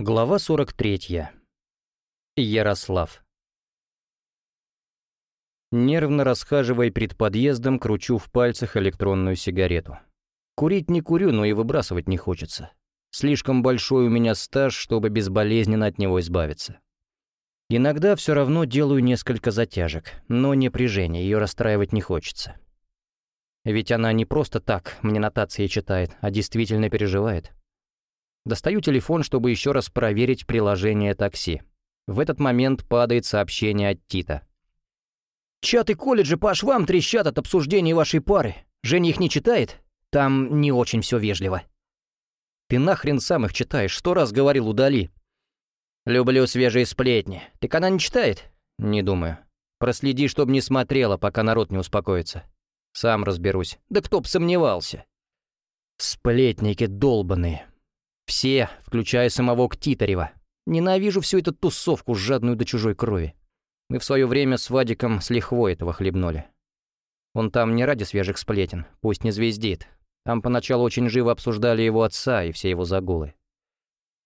Глава 43. Ярослав. Нервно расхаживая перед подъездом, кручу в пальцах электронную сигарету. Курить не курю, но и выбрасывать не хочется. Слишком большой у меня стаж, чтобы безболезненно от него избавиться. Иногда все равно делаю несколько затяжек, но не прижение, ее расстраивать не хочется. Ведь она не просто так мне нотации читает, а действительно переживает. Достаю телефон, чтобы еще раз проверить приложение такси. В этот момент падает сообщение от Тита. «Чаты колледжа по швам трещат от обсуждений вашей пары. Женя их не читает? Там не очень все вежливо». «Ты нахрен сам их читаешь? Сто раз говорил, удали». «Люблю свежие сплетни. Так она не читает?» «Не думаю. Проследи, чтобы не смотрела, пока народ не успокоится. Сам разберусь. Да кто б сомневался». «Сплетники долбаные. Все, включая самого Ктитарева. Ненавижу всю эту тусовку, жадную до чужой крови. Мы в свое время с Вадиком с лихвой этого хлебнули. Он там не ради свежих сплетен, пусть не звездит. Там поначалу очень живо обсуждали его отца и все его загулы.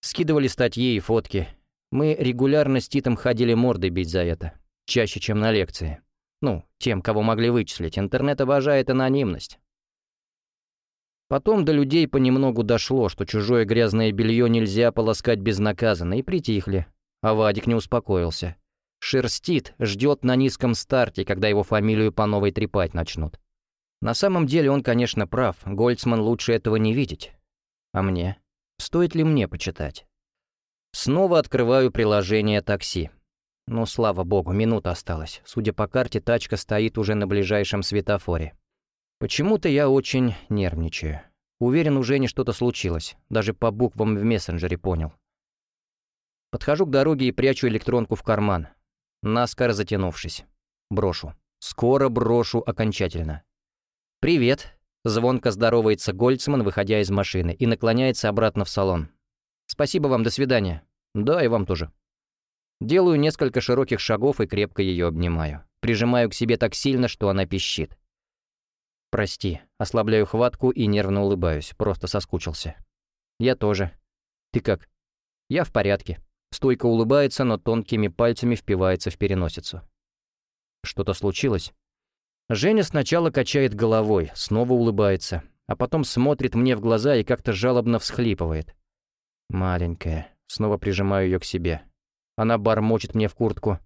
Скидывали статьи и фотки. Мы регулярно с Титом ходили морды бить за это. Чаще, чем на лекции. Ну, тем, кого могли вычислить. Интернет обожает анонимность. Потом до людей понемногу дошло, что чужое грязное белье нельзя полоскать безнаказанно, и притихли. А Вадик не успокоился. Шерстит, ждет на низком старте, когда его фамилию по новой трепать начнут. На самом деле он, конечно, прав, Гольцман лучше этого не видеть. А мне? Стоит ли мне почитать? Снова открываю приложение такси. Ну, слава богу, минута осталась. Судя по карте, тачка стоит уже на ближайшем светофоре. Почему-то я очень нервничаю. Уверен, уже не что-то случилось. Даже по буквам в мессенджере понял. Подхожу к дороге и прячу электронку в карман. Наскоро затянувшись. Брошу. Скоро брошу окончательно. «Привет!» Звонко здоровается Гольцман, выходя из машины, и наклоняется обратно в салон. «Спасибо вам, до свидания». «Да, и вам тоже». Делаю несколько широких шагов и крепко ее обнимаю. Прижимаю к себе так сильно, что она пищит. «Прости». Ослабляю хватку и нервно улыбаюсь, просто соскучился. «Я тоже. Ты как?» «Я в порядке». Стойко улыбается, но тонкими пальцами впивается в переносицу. «Что-то случилось?» Женя сначала качает головой, снова улыбается, а потом смотрит мне в глаза и как-то жалобно всхлипывает. «Маленькая». Снова прижимаю ее к себе. Она бормочет мне в куртку.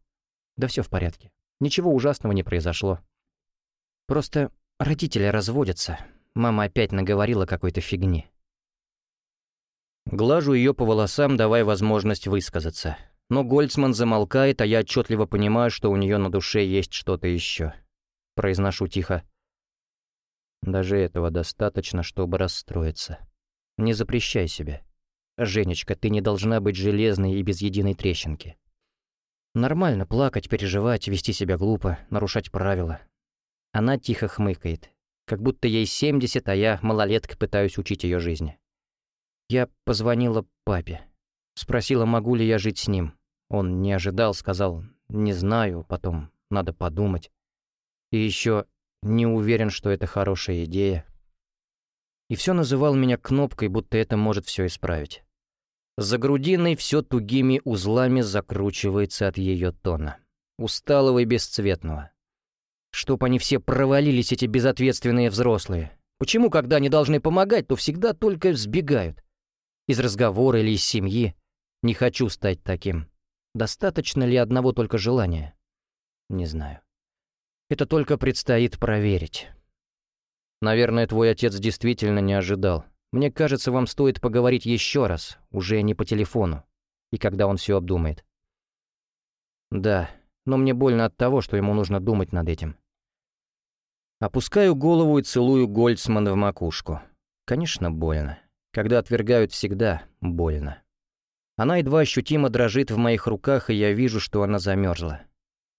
«Да все в порядке. Ничего ужасного не произошло. Просто Родители разводятся. Мама опять наговорила какой-то фигни. Глажу ее по волосам, давая возможность высказаться. Но Гольцман замолкает, а я отчетливо понимаю, что у нее на душе есть что-то еще. Произношу тихо. Даже этого достаточно, чтобы расстроиться. Не запрещай себе. Женечка, ты не должна быть железной и без единой трещинки. Нормально плакать, переживать, вести себя глупо, нарушать правила. Она тихо хмыкает, как будто ей 70, а я, малолетка, пытаюсь учить ее жизни. Я позвонила папе. Спросила, могу ли я жить с ним. Он не ожидал, сказал, не знаю, потом надо подумать. И еще не уверен, что это хорошая идея. И все называл меня кнопкой, будто это может все исправить. За грудиной все тугими узлами закручивается от ее тона. Усталого и бесцветного. Чтоб они все провалились, эти безответственные взрослые. Почему, когда они должны помогать, то всегда только сбегают? Из разговора или из семьи? Не хочу стать таким. Достаточно ли одного только желания? Не знаю. Это только предстоит проверить. Наверное, твой отец действительно не ожидал. Мне кажется, вам стоит поговорить еще раз, уже не по телефону, и когда он все обдумает. Да, но мне больно от того, что ему нужно думать над этим. Опускаю голову и целую Гольцмана в макушку. Конечно, больно. Когда отвергают, всегда больно. Она едва ощутимо дрожит в моих руках, и я вижу, что она замерзла.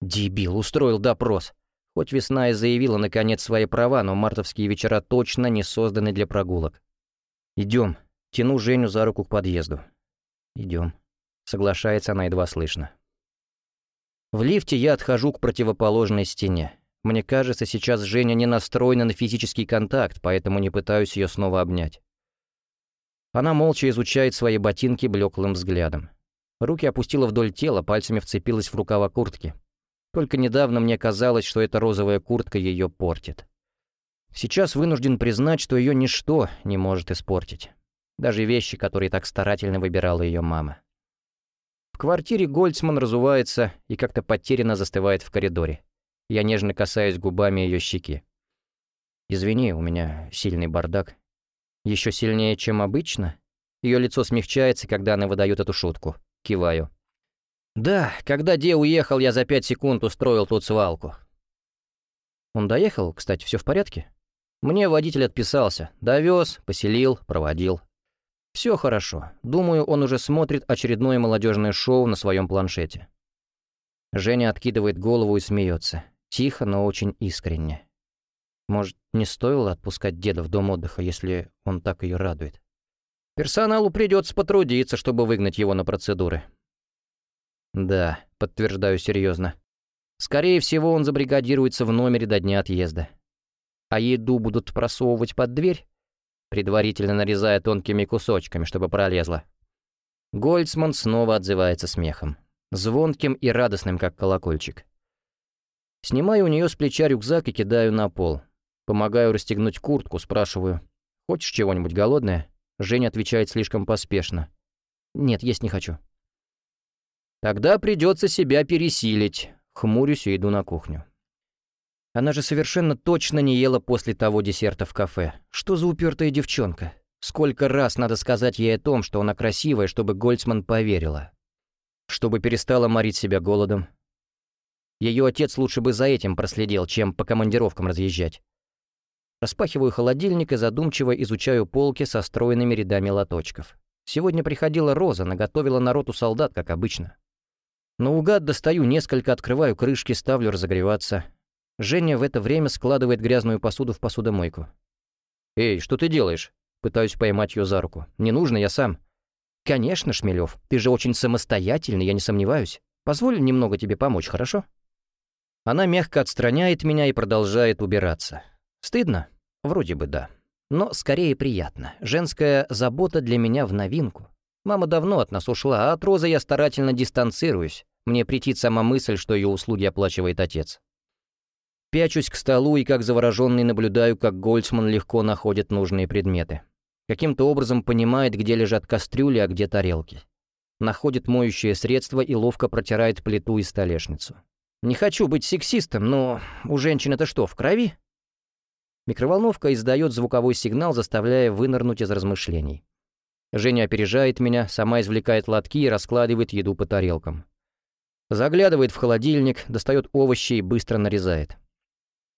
Дебил, устроил допрос. Хоть весна и заявила, наконец, свои права, но мартовские вечера точно не созданы для прогулок. Идем. Тяну Женю за руку к подъезду. Идем. Соглашается она едва слышно. В лифте я отхожу к противоположной стене. Мне кажется, сейчас Женя не настроена на физический контакт, поэтому не пытаюсь ее снова обнять. Она молча изучает свои ботинки блеклым взглядом. Руки опустила вдоль тела, пальцами вцепилась в рукава куртки. Только недавно мне казалось, что эта розовая куртка ее портит. Сейчас вынужден признать, что ее ничто не может испортить. Даже вещи, которые так старательно выбирала ее мама. В квартире Гольцман разувается и как-то потерянно застывает в коридоре. Я нежно касаюсь губами ее щеки. «Извини, у меня сильный бардак. Еще сильнее, чем обычно?» Ее лицо смягчается, когда она выдает эту шутку. Киваю. «Да, когда Де уехал, я за пять секунд устроил тут свалку». «Он доехал? Кстати, все в порядке?» «Мне водитель отписался. Довез, поселил, проводил. Все хорошо. Думаю, он уже смотрит очередное молодежное шоу на своем планшете». Женя откидывает голову и смеется. Тихо, но очень искренне. Может, не стоило отпускать деда в дом отдыха, если он так ее радует? Персоналу придется потрудиться, чтобы выгнать его на процедуры. Да, подтверждаю серьезно. Скорее всего, он забригадируется в номере до дня отъезда. А еду будут просовывать под дверь, предварительно нарезая тонкими кусочками, чтобы пролезла. Гольцман снова отзывается смехом. Звонким и радостным, как колокольчик. Снимаю у нее с плеча рюкзак и кидаю на пол. Помогаю расстегнуть куртку, спрашиваю. «Хочешь чего-нибудь голодное?» Женя отвечает слишком поспешно. «Нет, есть не хочу». «Тогда придется себя пересилить». Хмурюсь и иду на кухню. Она же совершенно точно не ела после того десерта в кафе. Что за упертая девчонка? Сколько раз надо сказать ей о том, что она красивая, чтобы Гольцман поверила? Чтобы перестала морить себя голодом? Ее отец лучше бы за этим проследил, чем по командировкам разъезжать. Распахиваю холодильник и задумчиво изучаю полки со стройными рядами лоточков. Сегодня приходила Роза, наготовила народ у солдат, как обычно. Наугад достаю несколько, открываю крышки, ставлю разогреваться. Женя в это время складывает грязную посуду в посудомойку. «Эй, что ты делаешь?» Пытаюсь поймать ее за руку. «Не нужно, я сам». «Конечно, Шмелев, ты же очень самостоятельный, я не сомневаюсь. Позволь немного тебе помочь, хорошо?» Она мягко отстраняет меня и продолжает убираться. Стыдно? Вроде бы да. Но скорее приятно. Женская забота для меня в новинку. Мама давно от нас ушла, а от Розы я старательно дистанцируюсь. Мне претит сама мысль, что ее услуги оплачивает отец. Пячусь к столу и как завороженный наблюдаю, как Гольцман легко находит нужные предметы. Каким-то образом понимает, где лежат кастрюли, а где тарелки. Находит моющее средство и ловко протирает плиту и столешницу. Не хочу быть сексистом, но у женщин это что, в крови? Микроволновка издает звуковой сигнал, заставляя вынырнуть из размышлений. Женя опережает меня, сама извлекает лотки и раскладывает еду по тарелкам. Заглядывает в холодильник, достает овощи и быстро нарезает.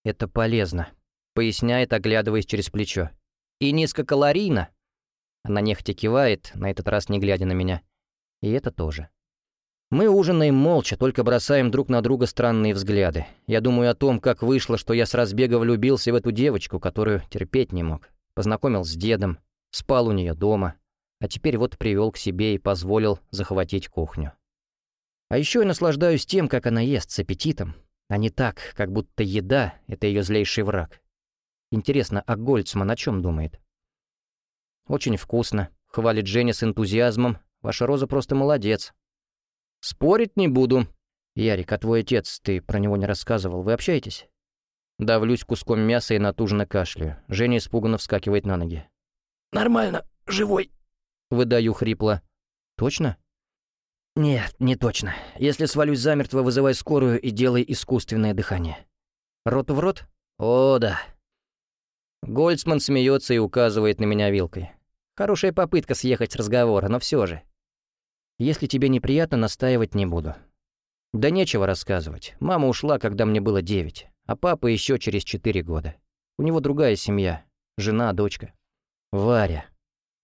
«Это полезно», — поясняет, оглядываясь через плечо. «И низкокалорийно». Она нехотя кивает, на этот раз не глядя на меня. И это тоже. Мы ужинаем молча, только бросаем друг на друга странные взгляды. Я думаю о том, как вышло, что я с разбега влюбился в эту девочку, которую терпеть не мог. Познакомил с дедом, спал у нее дома, а теперь вот привел к себе и позволил захватить кухню. А еще я наслаждаюсь тем, как она ест с аппетитом, а не так, как будто еда — это ее злейший враг. Интересно, а Гольцман о чем думает? «Очень вкусно», — хвалит Женя с энтузиазмом. «Ваша Роза просто молодец». «Спорить не буду». «Ярик, а твой отец, ты про него не рассказывал, вы общаетесь?» Давлюсь куском мяса и натужно кашляю. Женя испуганно вскакивает на ноги. «Нормально, живой», — выдаю хрипло. «Точно?» «Нет, не точно. Если свалюсь замертво, вызывай скорую и делай искусственное дыхание». «Рот в рот?» «О, да». Гольцман смеется и указывает на меня вилкой. Хорошая попытка съехать с разговора, но все же. Если тебе неприятно, настаивать не буду. Да нечего рассказывать. Мама ушла, когда мне было девять, а папа еще через четыре года. У него другая семья. Жена, дочка. Варя.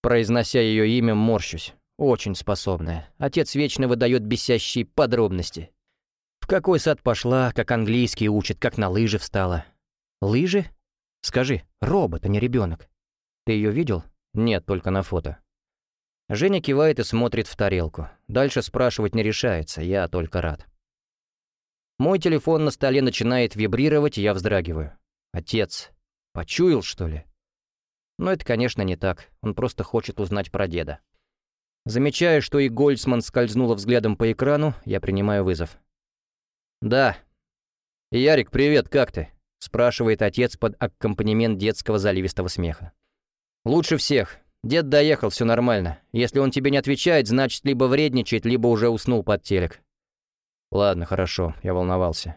Произнося ее имя, морщусь. Очень способная. Отец вечно выдает бесящие подробности. В какой сад пошла, как английский учит, как на лыжи встала. Лыжи? Скажи, робот, а не ребенок. Ты ее видел? Нет, только на фото. Женя кивает и смотрит в тарелку. Дальше спрашивать не решается, я только рад. Мой телефон на столе начинает вибрировать, и я вздрагиваю. Отец. Почуял, что ли? Но это, конечно, не так. Он просто хочет узнать про деда. Замечая, что и Гольцман скользнула взглядом по экрану, я принимаю вызов. «Да». «Ярик, привет, как ты?» — спрашивает отец под аккомпанемент детского заливистого смеха. «Лучше всех. Дед доехал, все нормально. Если он тебе не отвечает, значит, либо вредничает, либо уже уснул под телек». «Ладно, хорошо, я волновался».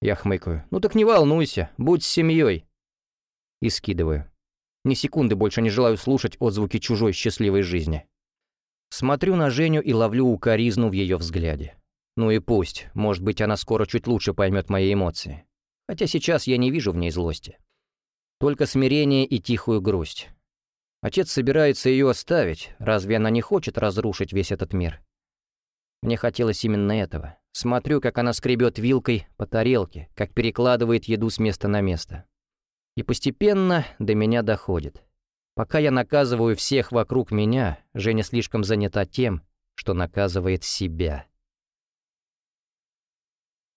Я хмыкаю. «Ну так не волнуйся, будь с семьей». И скидываю. Ни секунды больше не желаю слушать отзвуки чужой счастливой жизни. Смотрю на Женю и ловлю укоризну в ее взгляде. Ну и пусть, может быть, она скоро чуть лучше поймет мои эмоции. Хотя сейчас я не вижу в ней злости. Только смирение и тихую грусть. Отец собирается ее оставить, разве она не хочет разрушить весь этот мир? Мне хотелось именно этого. Смотрю, как она скребет вилкой по тарелке, как перекладывает еду с места на место. И постепенно до меня доходит. Пока я наказываю всех вокруг меня, Женя слишком занята тем, что наказывает себя.